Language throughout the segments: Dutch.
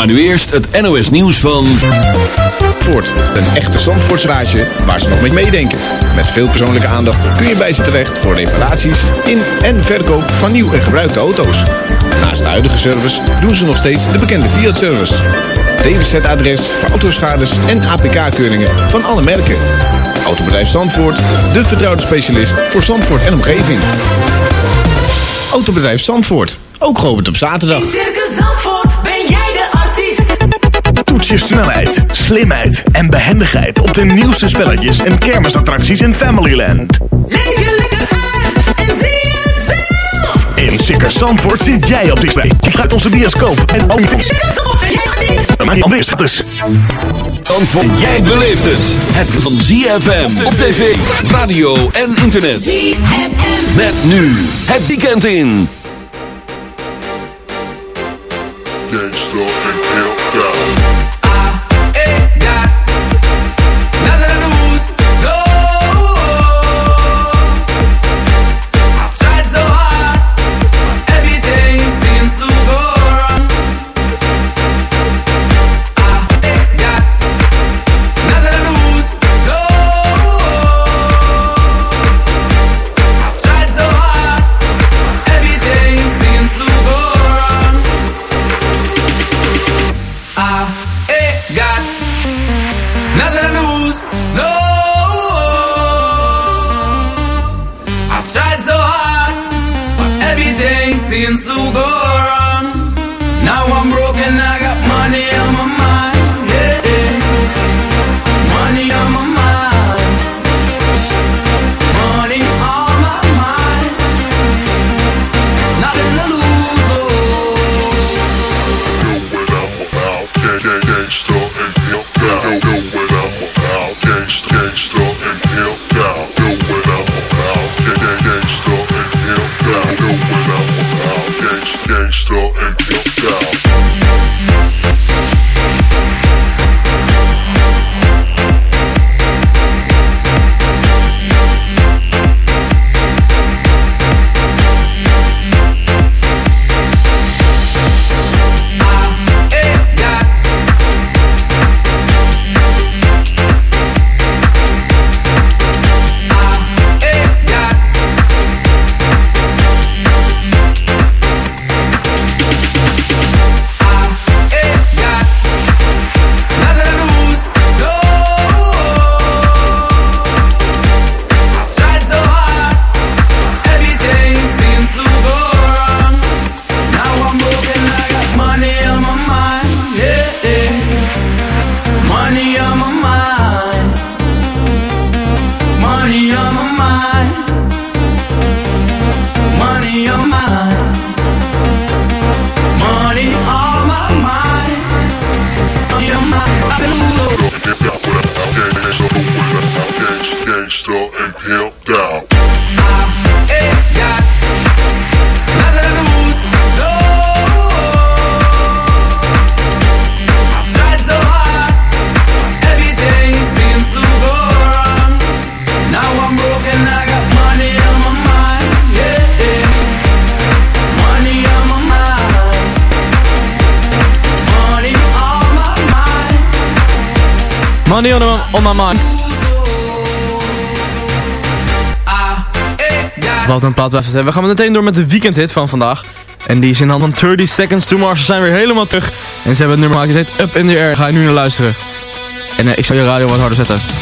Maar nu eerst het NOS nieuws van... Een echte Zandvoortsraadje waar ze nog mee meedenken. Met veel persoonlijke aandacht kun je bij ze terecht voor reparaties in en verkoop van nieuw en gebruikte auto's. Naast de huidige service doen ze nog steeds de bekende Fiat-service. DWZ-adres voor autoschades en APK-keuringen van alle merken. Autobedrijf Zandvoort, de vertrouwde specialist voor Zandvoort en omgeving. Autobedrijf Zandvoort, ook geopend op zaterdag. Je snelheid, slimheid en behendigheid op de nieuwste spelletjes en kermisattracties in Familyland. Leef je lekker uit en zie het zelf. In Circus Zandvoort zit jij op plek. Kijk uit onze bioscoop en niet. Maar die andere is gratis. Zandvoort, jij beleeft het. Het van ZFM op tv, radio en internet. ZFM. Met nu het weekend in. gangsta go wrong. Now I'm broken, I got money on my mind. Yeah, money on my mind. Money on, on Wat een plaat het. We gaan meteen door met de weekendhit van vandaag. En die is in handen van 30 Seconds to Mars. Ze zijn weer helemaal terug. En ze hebben het nummer gemaakt. Het heet Up in the Air. Ga je nu naar luisteren. En eh, ik zal je radio wat harder zetten.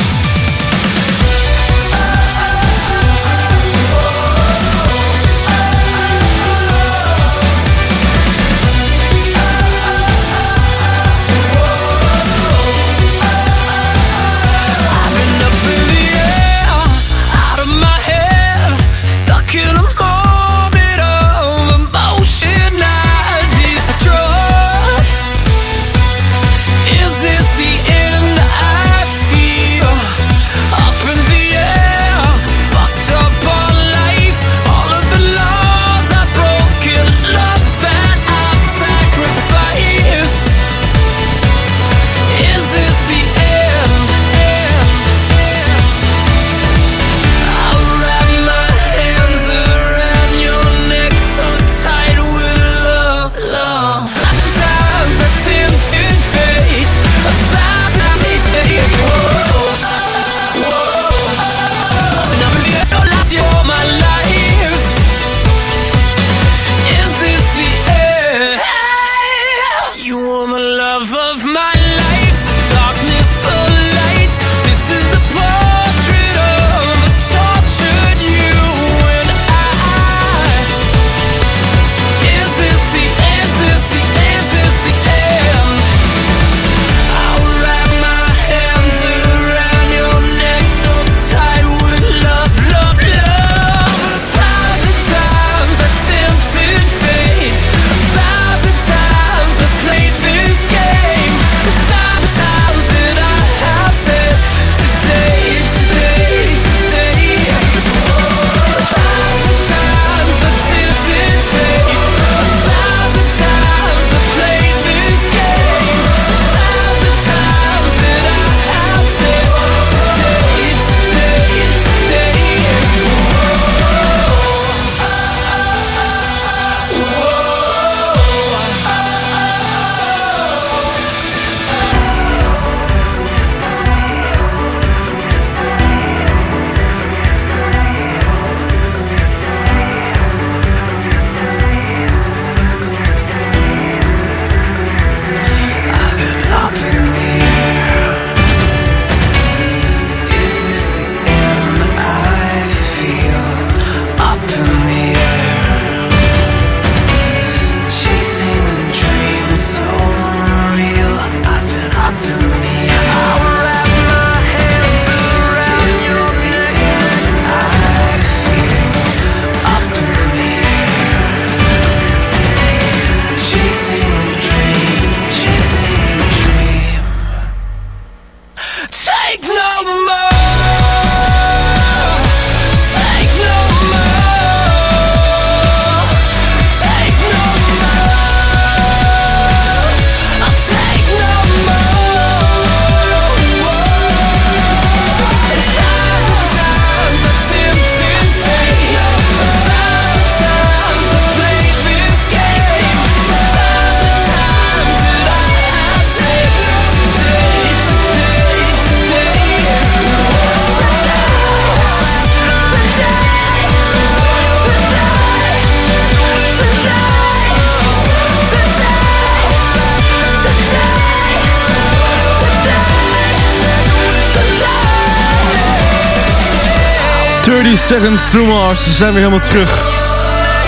Seconds to Mars. Ze zijn weer helemaal terug.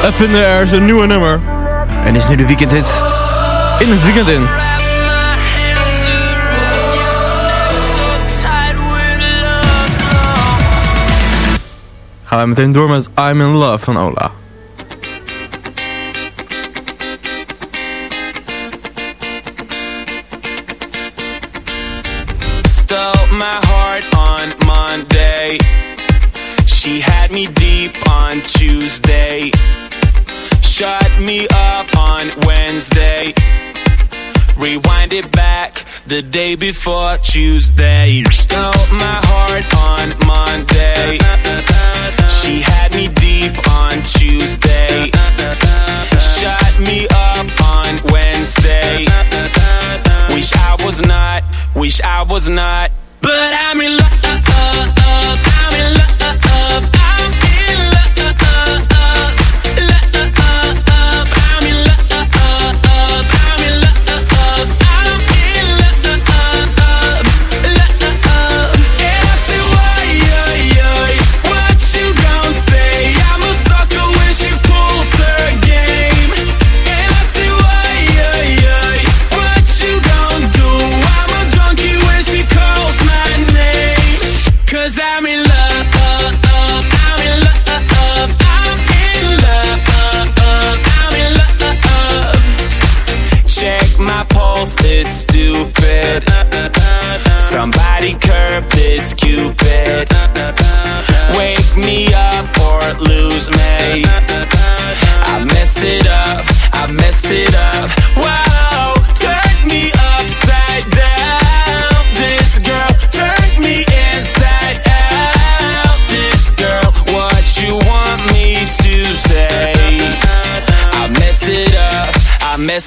Up in the air is een nieuwe nummer. En is nu de weekend hit? in het weekend in. Gaan wij meteen door met I'm in Love van Ola. Tuesday. Stole my heart on Monday. She had me deep on Tuesday. Shot me up on Wednesday. Wish I was not, wish I was not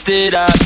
Did I?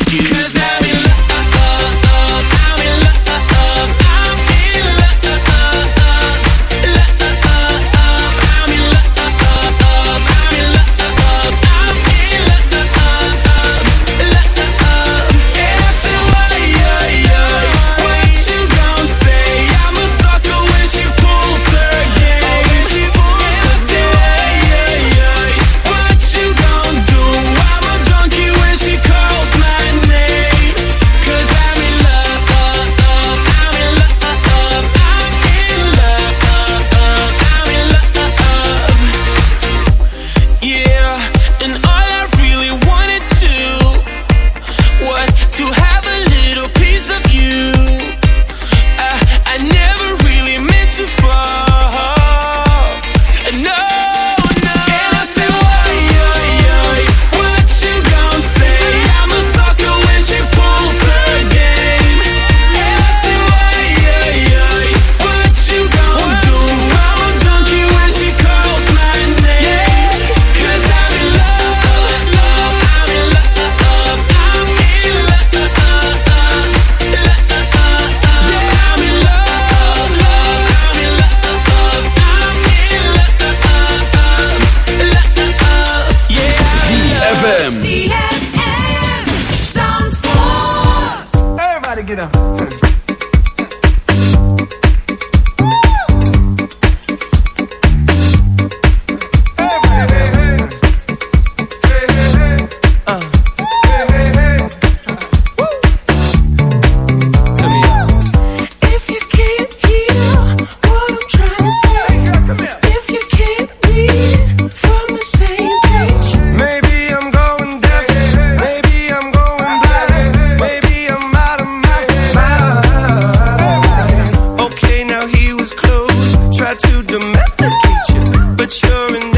to domesticate you, but you're in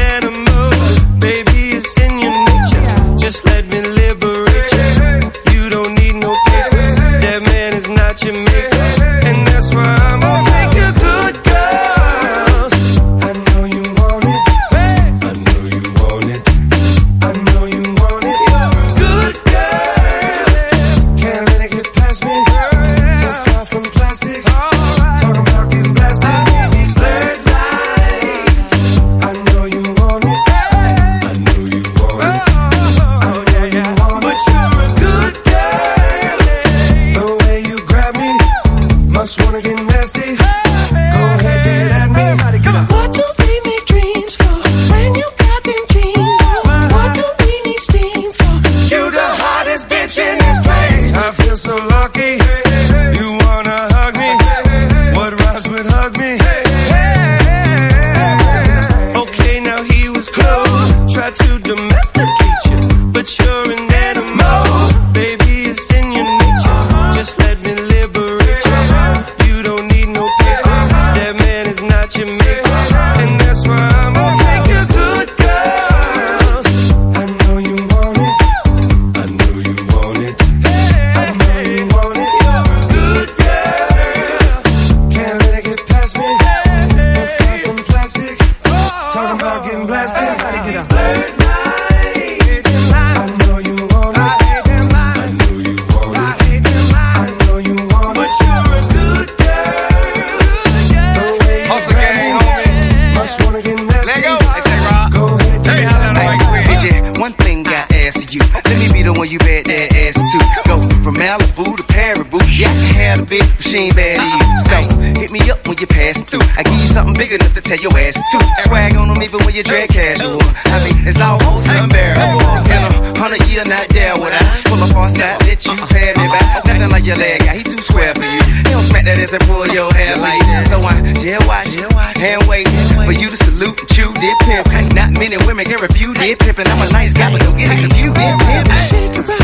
tell your ass to. Swag on them even when you dress casual. I mean, it's almost unbearable. In a hundred year, not there would I pull up on side, let you pay me back. Nothing like your leg guy, he too square for you. He don't smack that ass and pull your hair like that. So I jail watch, hand wait for you to salute and chew did pimp. Not many women can refuse did pimp, and I'm a nice guy, but don't get it confused. Did pimp.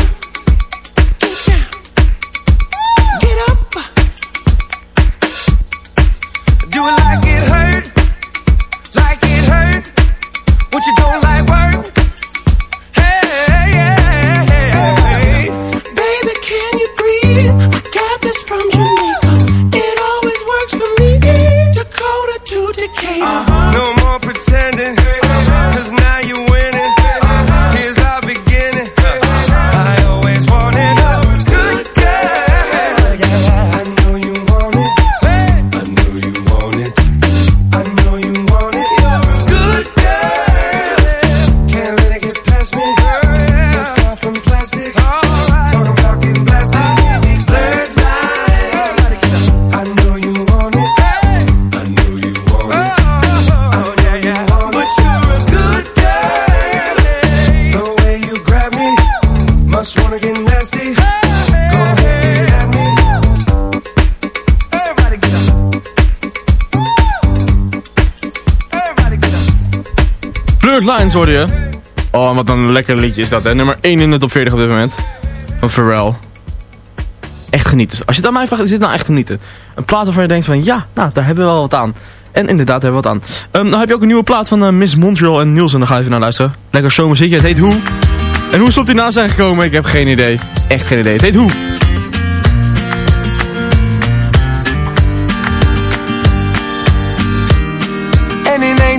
What you don't like Lines hoorde je. Oh, wat een lekker liedje is dat, hè. Nummer 1 in de top 40 op dit moment. Van Pharrell. Echt genieten. Als je het aan mij vraagt, is dit nou echt genieten? Een plaat waarvan je denkt van, ja, nou, daar hebben we wel wat aan. En inderdaad, hebben we wat aan. Ehm dan heb je ook een nieuwe plaat van eh, Miss Montreal en Niels. En daar ga je even naar luisteren. Lekker zomerzietje. Het heet Hoe. En hoe ze op die naam zijn gekomen, ik heb geen idee. Echt geen idee. Het heet Hoe.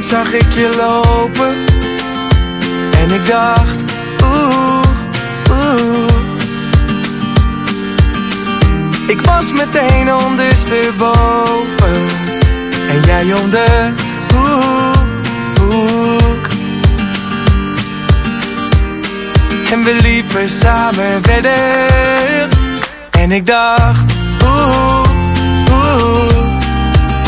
Zag ik je lopen. En ik dacht Oeh, oeh. Ik was meteen ondersteboven. En jij om de hoek, En we liepen samen verder. En ik dacht oeh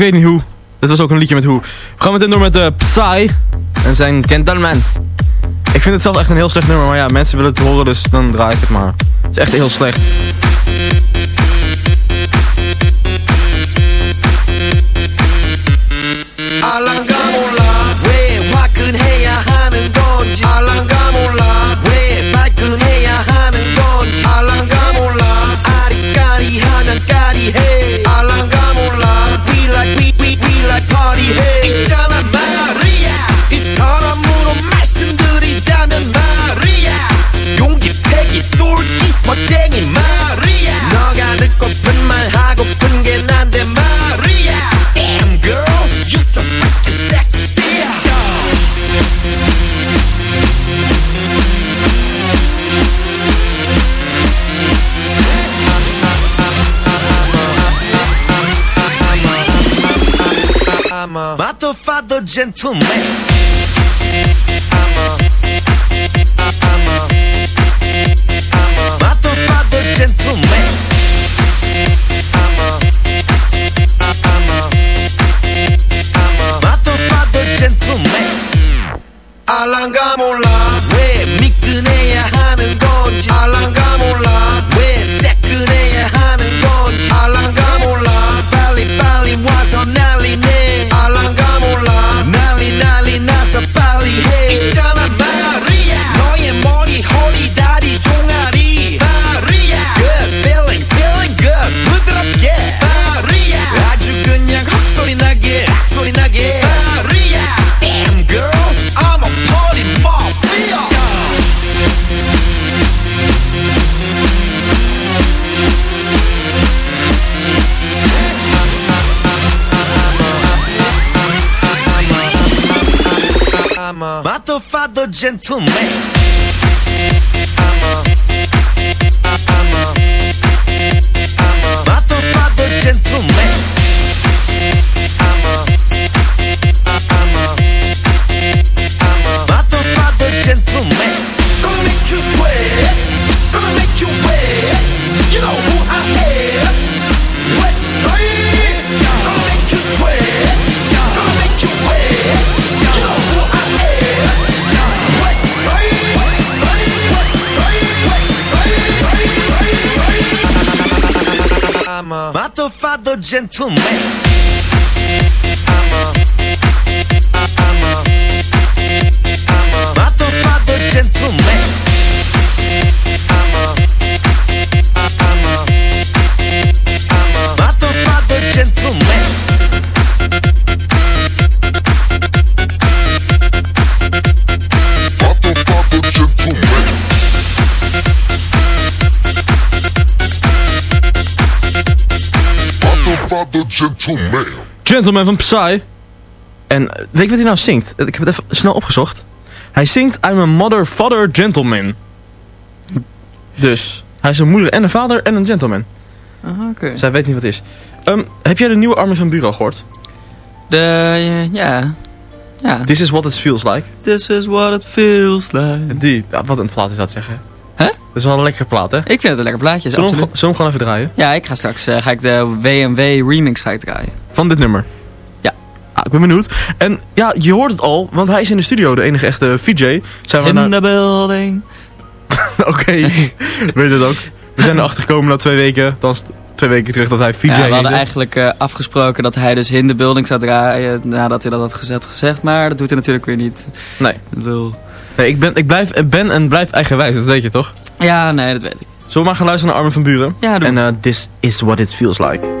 weet niet hoe. Dit was ook een liedje met hoe. We gaan meteen door met uh, Psy. En zijn Gentleman. Ik vind het zelf echt een heel slecht nummer. Maar ja, mensen willen het horen. Dus dan draai ik het maar. Het is echt heel slecht. Gentleman I'm a motherfucker gentleman. I'm a, I'm a, I'm a motherfucker gentleman. I'm a, I'm a, I'm a motherfucker gentleman. Gonna make you sweat, gonna make you wet. You know I'm a motherfucker gentleman. I'm a, I'm a, I'm a motherfucker gentleman. Gentleman. Gentleman van Psy. En weet je wat hij nou zingt? Ik heb het even snel opgezocht. Hij zingt I'm a mother, father, gentleman. Dus, hij is een moeder en een vader en een gentleman. Ah, Oké. Zij weet niet wat het is. Ehm, heb jij de nieuwe Armin van Bureau gehoord? De, eh, ja. Ja. This is what it feels like. This is what it feels like. Die, ja, wat een plaat is dat zeggen. Hè? Dat is wel een lekkere plaat, hè? Ik vind het een lekker plaatje, hem absoluut. gewoon- zullen we hem gewoon even draaien? Ja, ik ga straks eh, ga ik de WMW remix ga ik draaien. Van dit nummer? Ja. Ah, ik ben benieuwd. En ja, je hoort het al, want hij is in de studio, de enige echte VJ. Zijn we In naar... the building. Oké, weet het ook. We zijn erachter gekomen na twee weken, dan is twee weken terug dat hij VJ Ja, we hadden eigenlijk eh, afgesproken dat hij dus in de building zou draaien nadat hij dat had gezet, gezegd. Maar dat doet hij natuurlijk weer niet. Nee. Ik bedoel... nee ik ben, ik blijf, ben en blijf eigenwijs, dat weet je toch? Ja, nee, dat weet ik. Zullen we maar gaan luisteren naar Armin van Buren? Ja, doe. En eh, This is what it feels like.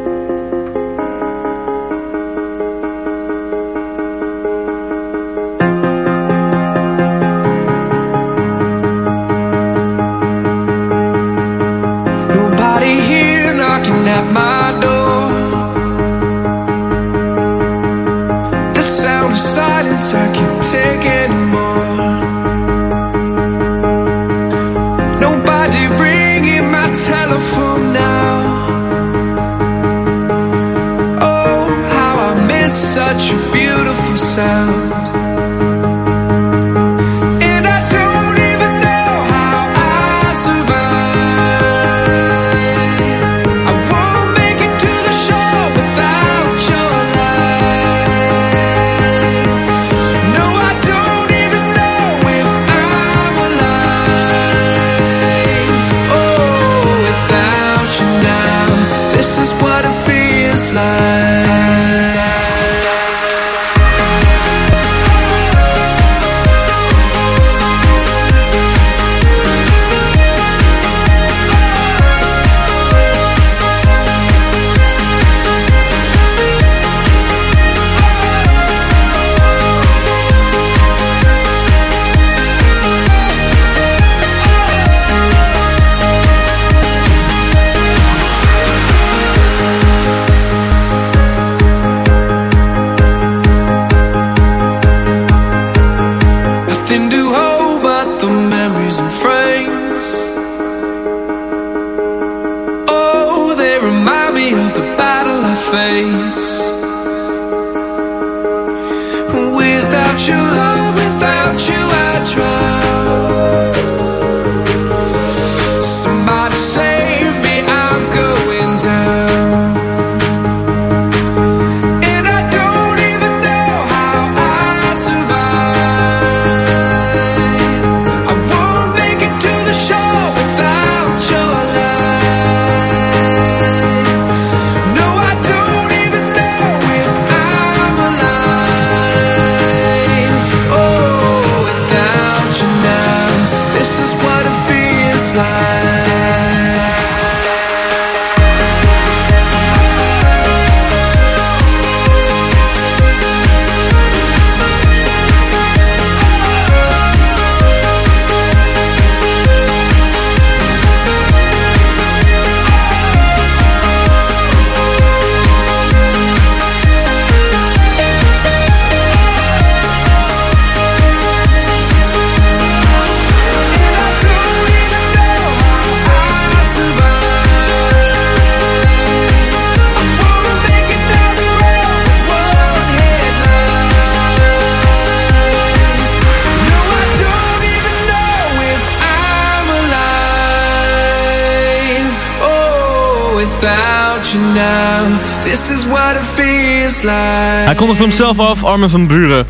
Hij kondigt hem zelf af, Armin van Buren.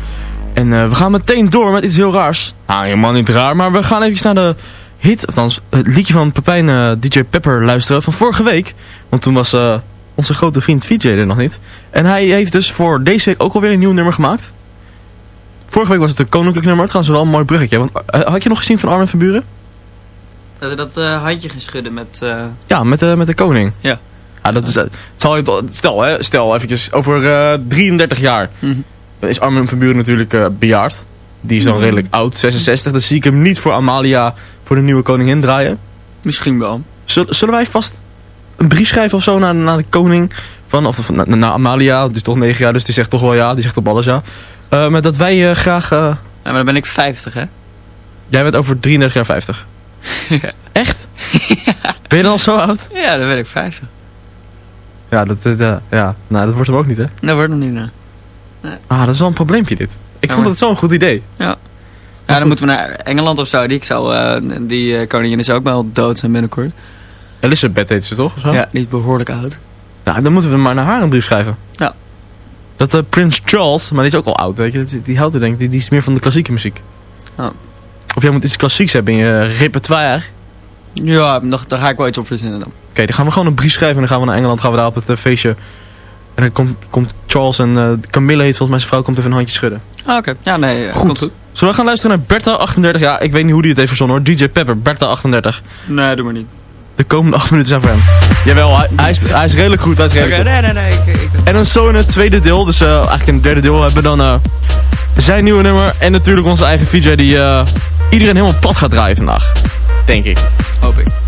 En eh, we gaan meteen door met iets heel raars. Nou, helemaal niet raar, maar we gaan even naar de hit, althans het liedje van Pepijn eh, DJ Pepper luisteren van vorige week. Want toen was eh, onze grote vriend VJ er nog niet. En hij heeft dus voor deze week ook alweer een nieuw nummer gemaakt. Vorige week was het een koninklijk nummer, trouwens wel een mooi bruggetje. Want, had je nog gezien van Armin van Buren? Dat hij dat eh, handje ging schudden met... eh, Ja, met, de met de koning. Ja. Ja, dat is, eh, het zal je, toch- stel, hè, stel eventjes, over eh 33 jaar Mhm. dan is Armin van Buren natuurlijk eh, bejaard. Die is dan Mhm. redelijk oud, 66. Dan zie ik hem niet voor Amalia, voor de nieuwe koningin draaien. misschien wel. Zullen, zullen wij vast een brief schrijven of zo naar, naar de koning? Van, of, naar, naar Amalia, die is toch 9 jaar, dus die zegt toch wel ja. Die zegt op alles ja. Eh, maar dat wij eh, graag... eh, Ja, maar dan ben ik 50, hè? jij bent over 33 jaar 50. Echt? Ben je dan al zo oud? Ja, dan ben ik 50. Ja, dat, dat, eh, ja. Nou, dat wordt hem ook niet, hè? Dat wordt nog niet, nou. Ah, dat is wel een probleempje, dit. Ik Ja, vond het zo'n goed idee. Ja, dan moeten we naar Engeland of zo. Die, ik zou, eh, die eh, koningin is ook wel dood zijn binnenkort. Elizabeth heet ze toch? zo? Ja, die is behoorlijk oud. Nou, dan moeten we maar naar haar een brief schrijven. Ja. Dat uh, Prins Charles, maar die is ook al oud, weet je. Die, die houdt er denk ik, die, die is meer van de klassieke muziek. Ja. Of jij moet iets klassieks hebben in je repertoire. Oké, Ja, daar ga ik wel iets op verzinnen dan. dan gaan we gewoon een brief schrijven en dan gaan we naar Engeland, gaan we daar op het eh, feestje. En dan komt, komt Charles en eh, Camilla heet volgens mij zijn vrouw, komt even een handje schudden. Ah, oké. Ja, nee, eh, Goed. komt goed. Zullen we gaan luisteren naar Bertha 38? Ja, ik weet niet hoe die het heeft verzonnen hoor. DJ Pepper, Bertha 38. Nee, doe maar niet. De komende 8 minuten zijn voor hem. Jawel, hij, hij, is, hij is redelijk goed. Hij is Oké, redelijk goed. nee, nee, nee. Ik, ik, En dan zo in het tweede deel, dus eigenlijk in het derde deel hebben we dan zijn nieuwe nummer. En natuurlijk onze eigen VJ die iedereen helemaal plat gaat draaien vandaag. Denk ik. hoop ik.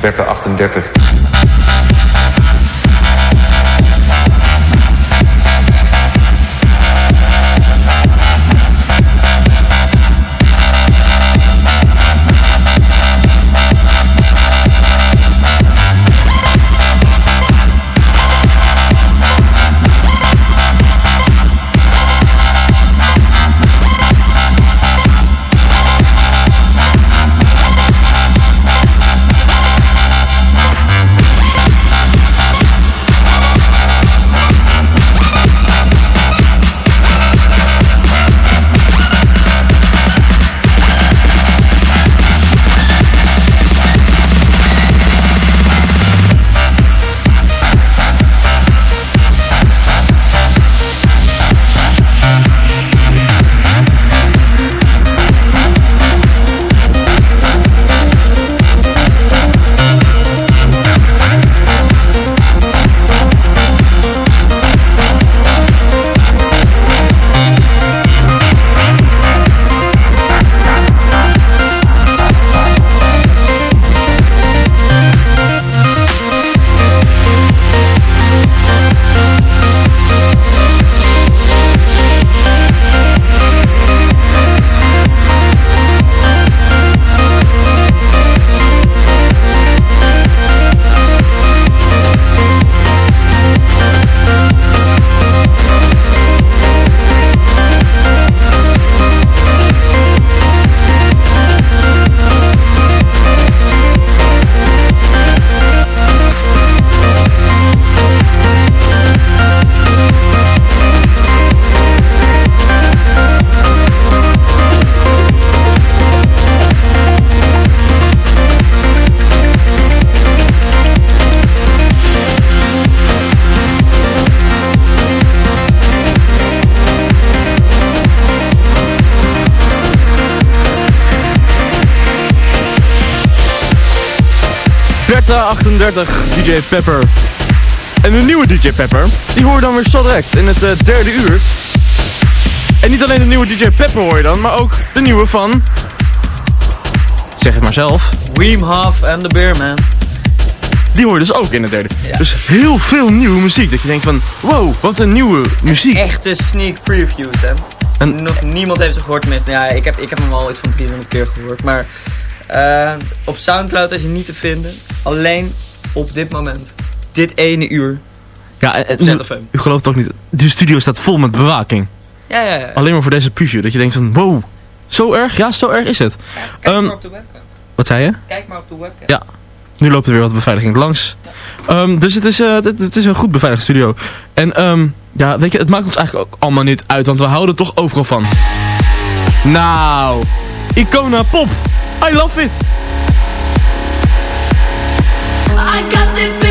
Wette 38. 38, DJ Pepper. En de nieuwe DJ Pepper, die hoor je dan weer zo direct in het eh, derde uur. En niet alleen de nieuwe DJ Pepper hoor je dan, maar ook de nieuwe van... Zeg het maar zelf. Wim Hof en The Beerman. Die hoor je dus ook in het derde. Dus heel veel nieuwe muziek. Dat je denkt van, wow, wat een nieuwe muziek. Echte sneak previews, hè. En- Nog niemand heeft ze gehoord, tenminste. Ja, ik heb, ik heb hem al iets van 300 keer gehoord. Maar eh, op Soundcloud is hij niet te vinden. Alleen op dit moment. Dit ene uur. Ja, en- en- ZFM. u gelooft toch niet, de studio staat vol met bewaking. Ja, ja, ja. Alleen maar voor deze preview. Dat je denkt van, wow, zo erg? Ja, zo erg is het. Kijk Ehm, maar op de webcam. Wat zei je? Kijk maar op de webcam. Ja. Nu loopt er weer wat beveiliging langs. Ehm, dus het is, eh, het, het is een goed beveiligd studio. En ehm, ja, weet je, het maakt ons eigenlijk ook allemaal niet uit, want we houden er toch overal van. Nou, Icona Pop. I love it. I got this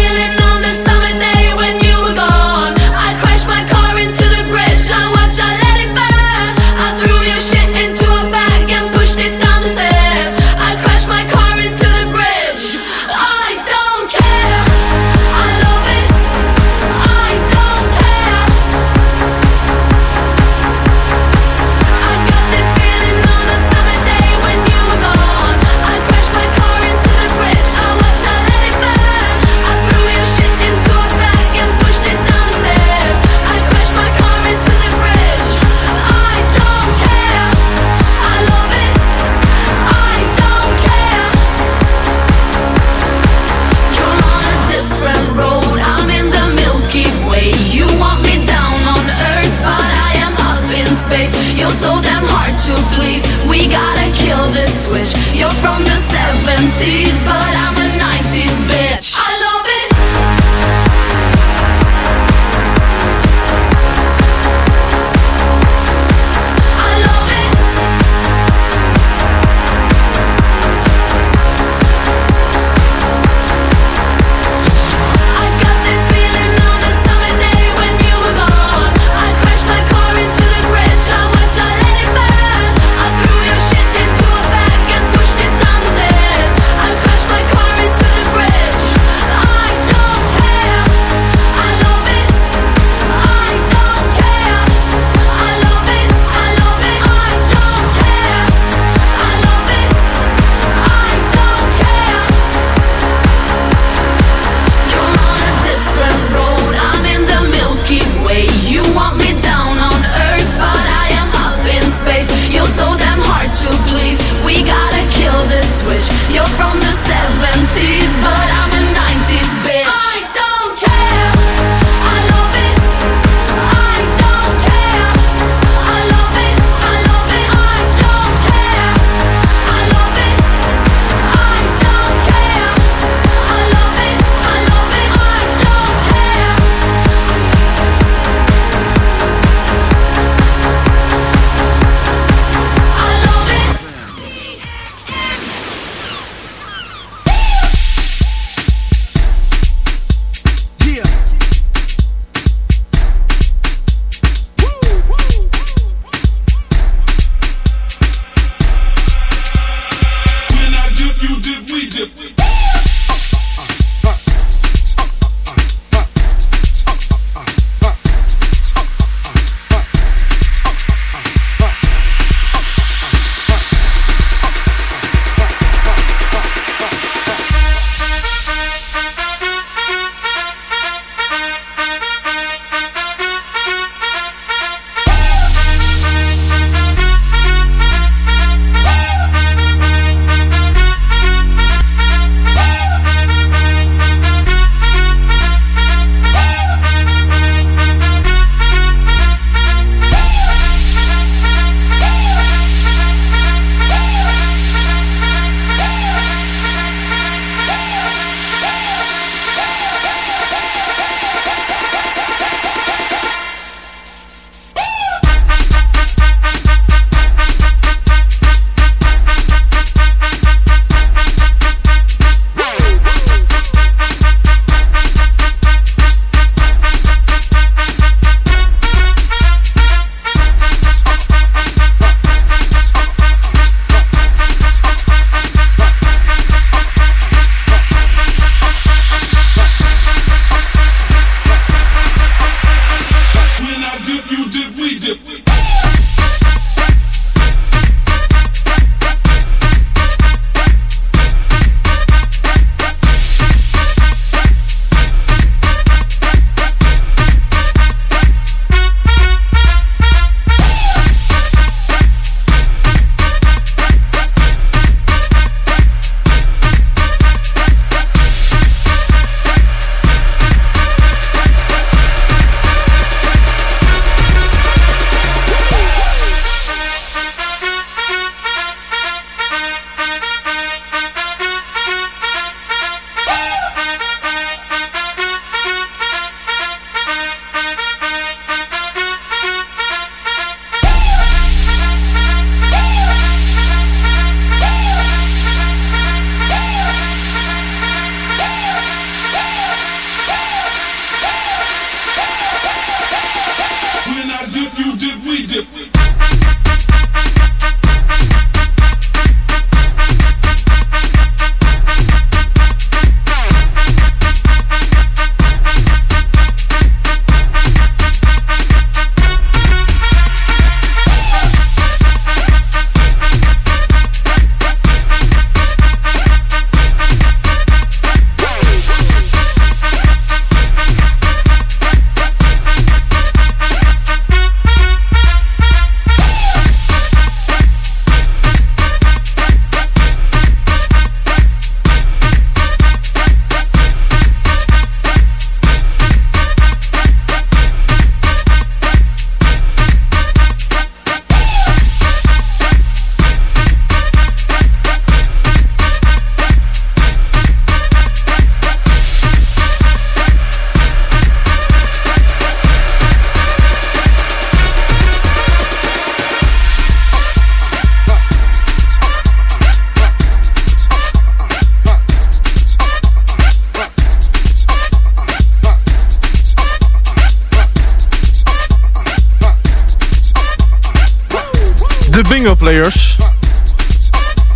Players.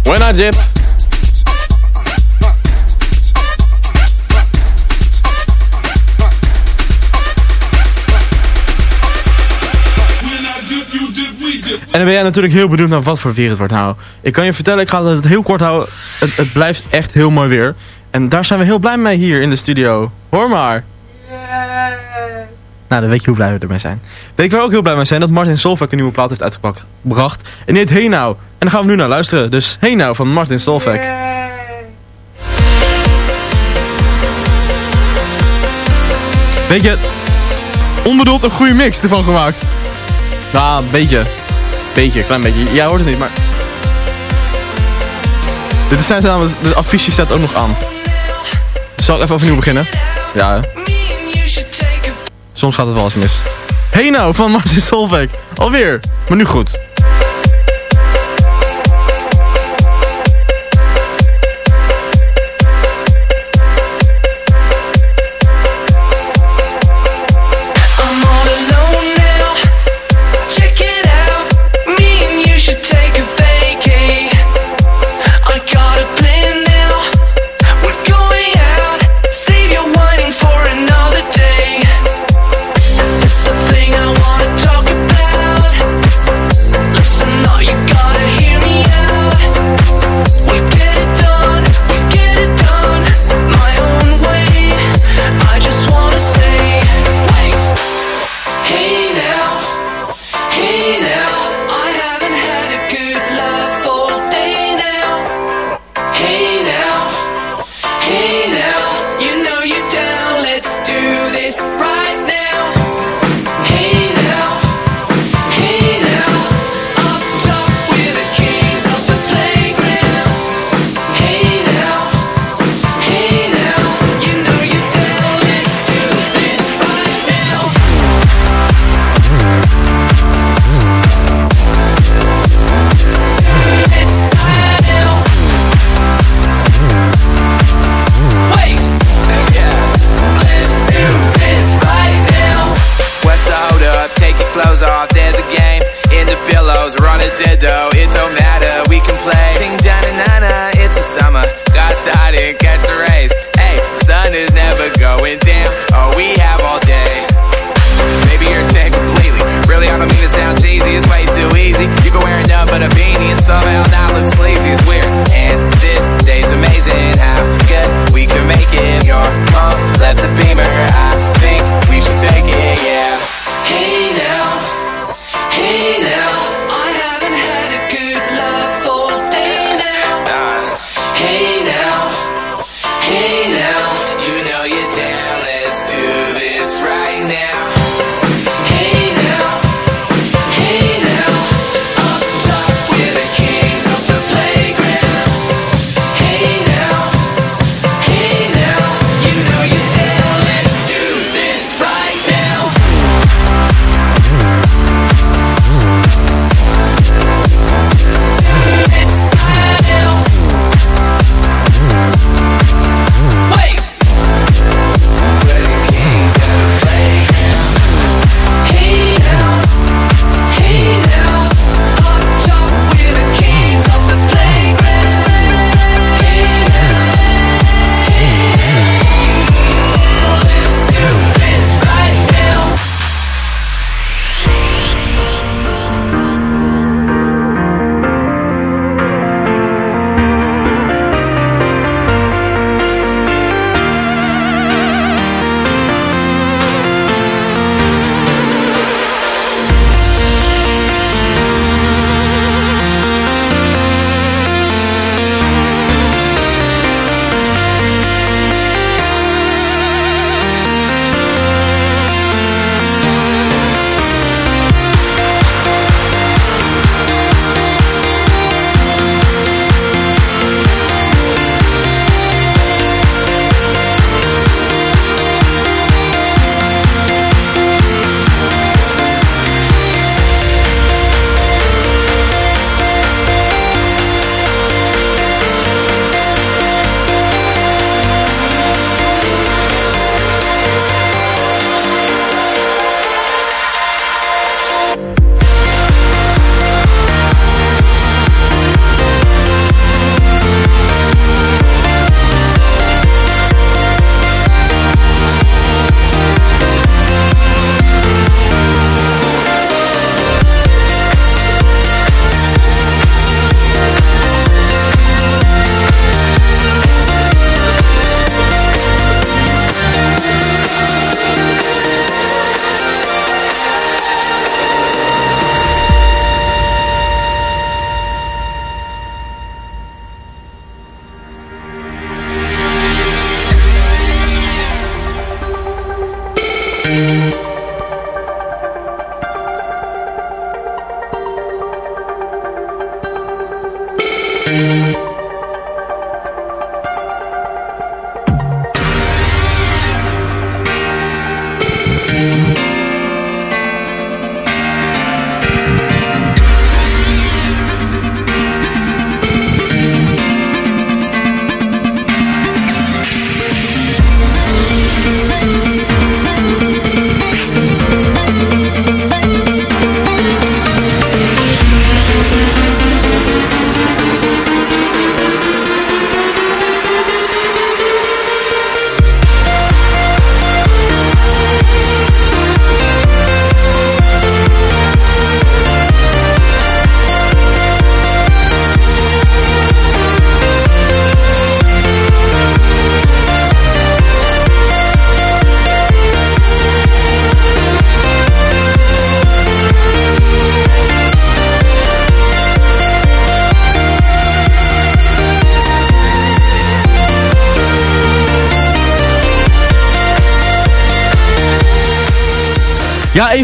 When I dip. En dan ben jij natuurlijk heel benieuwd naar wat voor weer het wordt. Nou, ik kan je vertellen, ik ga het heel kort houden. Het, het blijft echt heel mooi weer. En daar zijn we heel blij mee hier in de studio. Hoor maar. Nou, dan weet je hoe blij we ermee zijn. Weet ik waar ook heel blij mee zijn dat Martin Solveig een nieuwe plaat heeft uitgebracht. En heet Hey Now. En daar gaan we nu naar luisteren. Dus Hey Now van Martin Solveig. Weet je, onbedoeld een goede mix ervan gemaakt. Nou, een beetje. Beetje, klein beetje. Jij hoort het niet, maar... Dit is zijn namelijk, de affiche staat ook nog aan. Zal ik even overnieuw beginnen? Ja? Soms gaat het wel eens mis. Hey nou, van Martin Solveig. Alweer, maar nu goed.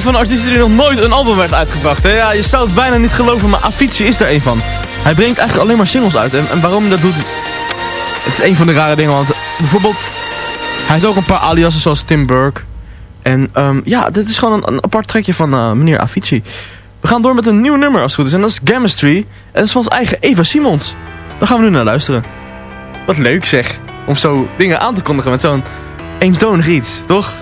Een van artiesten die nog nooit een album werd uitgebracht. Hè? Ja, je zou het bijna niet geloven, maar Avicii is er een van. Hij brengt eigenlijk alleen maar singles uit. En, waarom dat doet, het is een van de rare dingen. Want bijvoorbeeld, hij heeft ook een paar aliasen zoals Tim Burke. En ehm, ja, dit is gewoon een, een apart trekje van eh, meneer Avicii. We gaan door met een nieuw nummer als het goed is. En dat is Chemistry. En dat is van ons eigen Eva Simons. Daar gaan we nu naar luisteren. Wat leuk zeg. Om zo dingen aan te kondigen met zo'n eentonig iets, toch?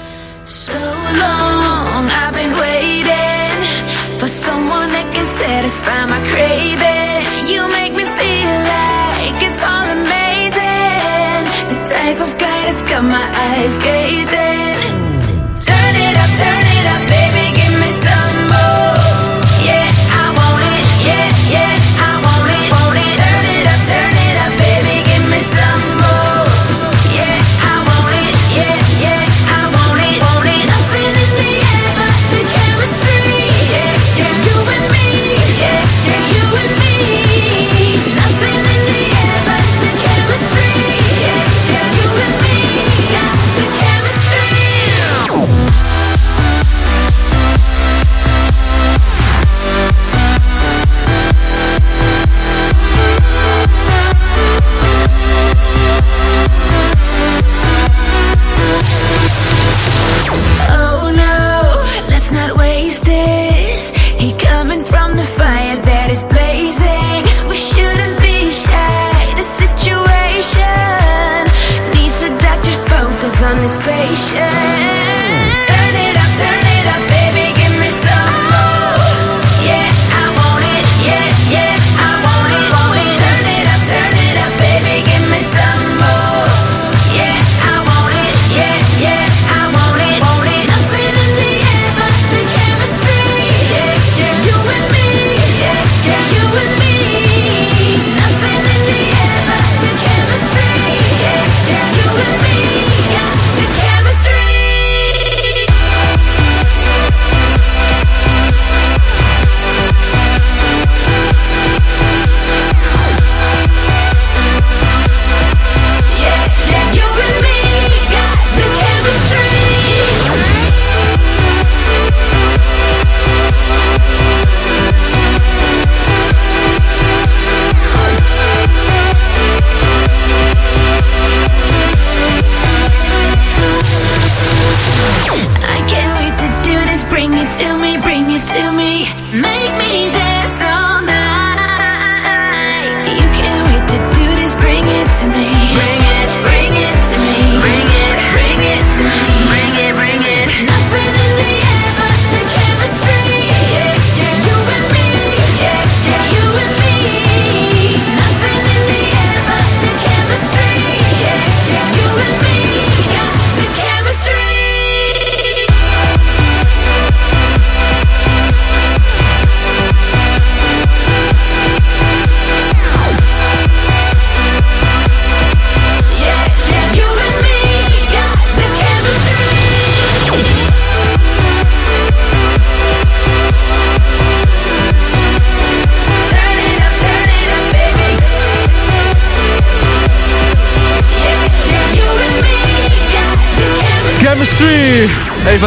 My eyes gazing.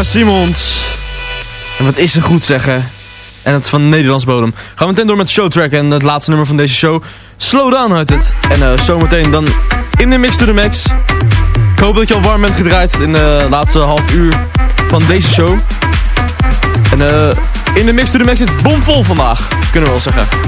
Simons. En wat is ze goed zeggen. En het is van Nederlands bodem. Gaan we meteen door met showtrack en het laatste nummer van deze show. Slow Down uit het. En eh, zometeen dan in de mix to the max. Ik hoop dat je al warm bent gedraaid in de laatste half uur van deze show. En eh, in de mix to the max zit bomvol vandaag. Kunnen we wel zeggen.